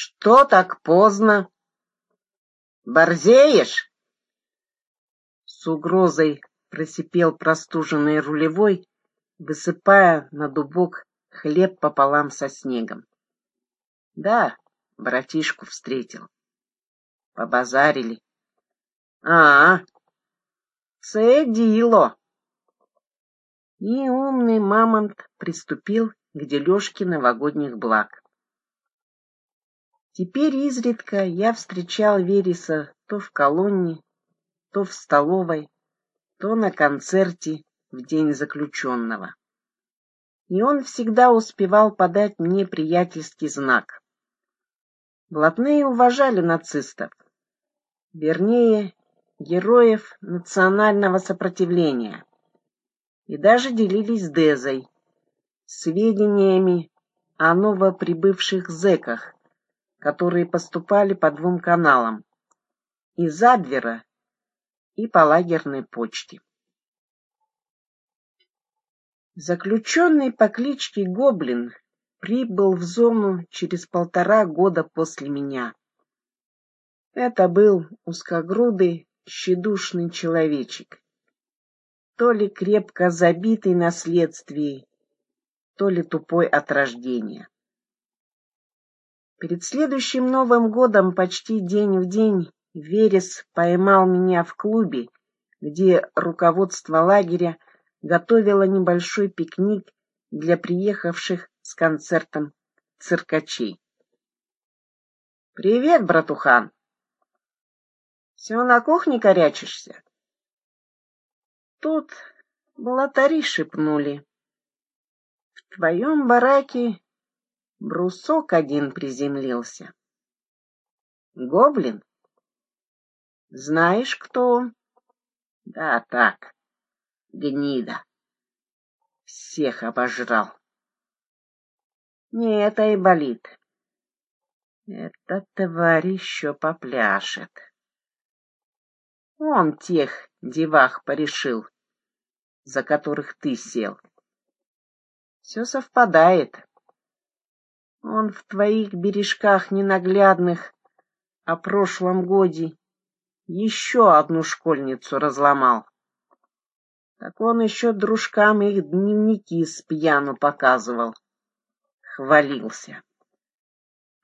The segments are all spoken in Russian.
Что так поздно? Борзеешь? С угрозой просипел простуженный рулевой, высыпая на дубок хлеб пополам со снегом. Да, братишку встретил. Побазарили. А, це діло. И умный мамонт приступил к дележке новогодних благ. Теперь изредка я встречал Вереса то в колонне, то в столовой, то на концерте в день заключенного. И он всегда успевал подать мне приятельский знак. Блатные уважали нацистов, вернее, героев национального сопротивления, и даже делились Дезой сведениями о новоприбывших зэках, которые поступали по двум каналам — из Адвера и по лагерной почте. Заключенный по кличке Гоблин прибыл в зону через полтора года после меня. Это был узкогрудый, тщедушный человечек, то ли крепко забитый на следствии, то ли тупой от рождения. Перед следующим Новым годом почти день в день Верес поймал меня в клубе, где руководство лагеря готовило небольшой пикник для приехавших с концертом циркачей. «Привет, братухан! Все на кухне корячишься?» Тут блатари шепнули. «В твоем бараке брусок один приземлился. Гоблин? Знаешь, кто он? Да так, гнида. Всех обожрал. Не это и болит. Эта тварь еще попляшет. Он тех девах порешил, за которых ты сел. Все совпадает. Он в твоих бережках ненаглядных о прошлом годе еще одну школьницу разломал. Так он еще дружкам их дневники с пьяну показывал. Хвалился.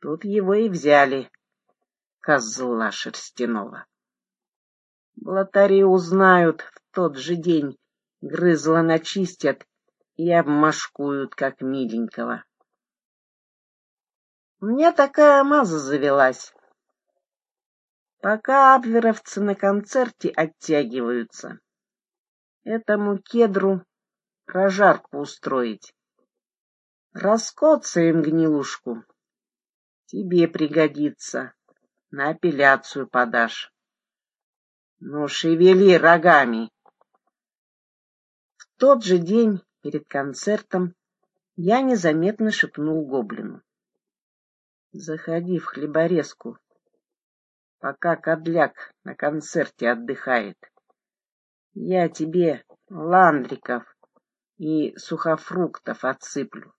Тут его и взяли, козла шерстяного. Блатари узнают в тот же день, грызла начистят и обмашкуют, как миленького. Меня такая маза завелась. Пока абверовцы на концерте оттягиваются, этому кедру прожарку устроить. Раскоцаем гнилушку. Тебе пригодится. На апелляцию подашь. Ну, шевели рогами. В тот же день перед концертом я незаметно шепнул гоблину. Заходи в хлеборезку, пока Кадляк на концерте отдыхает. Я тебе ландриков и сухофруктов отсыплю.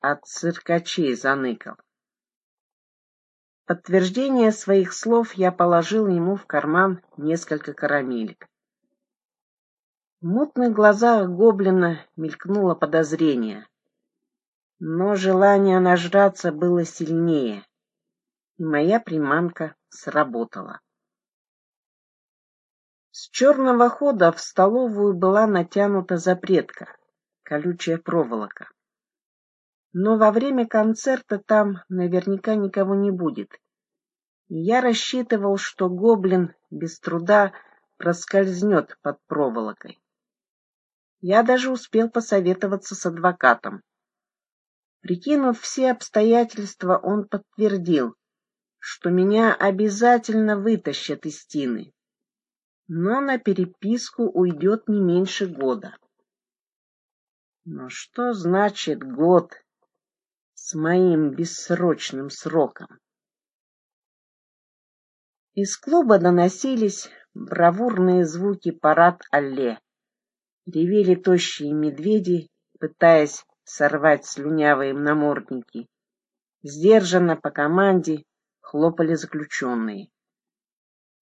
От циркачей заныкал. Подтверждение своих слов я положил ему в карман несколько карамелек. В мутных глазах гоблина мелькнуло подозрение. Но желание нажраться было сильнее, и моя приманка сработала. С черного хода в столовую была натянута запретка, колючая проволока. Но во время концерта там наверняка никого не будет. Я рассчитывал, что гоблин без труда проскользнет под проволокой. Я даже успел посоветоваться с адвокатом. Прикинув все обстоятельства, он подтвердил, что меня обязательно вытащат из тины, но на переписку уйдет не меньше года. Но что значит год с моим бессрочным сроком? Из клуба доносились бравурные звуки парад-алле. Ревели тощие медведи, пытаясь сорвать слюнявые намордники. Сдержанно по команде хлопали заключенные.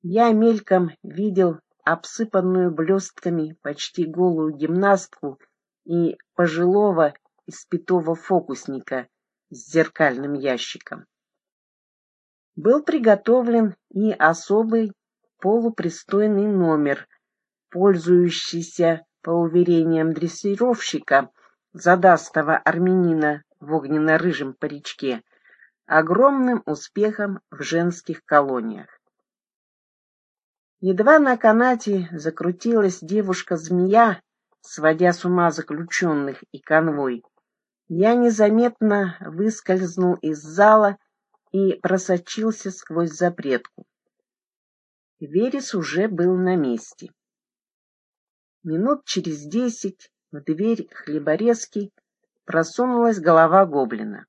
Я мельком видел обсыпанную блестками почти голую гимнастку и пожилого испитого фокусника с зеркальным ящиком. Был приготовлен и особый полупристойный номер, пользующийся, по уверениям дрессировщика, задастого армянина в огненно-рыжем паричке, огромным успехом в женских колониях. Едва на канате закрутилась девушка-змея, сводя с ума заключенных и конвой, я незаметно выскользнул из зала и просочился сквозь запретку. Верес уже был на месте. Минут через десять в дверь хлеборезки просунулась голова гоблина.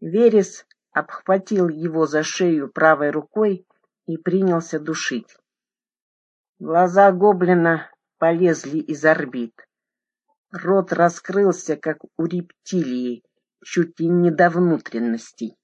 Верес обхватил его за шею правой рукой и принялся душить. Глаза гоблина полезли из орбит. Рот раскрылся, как у рептилии, чуть ли не до внутренностей.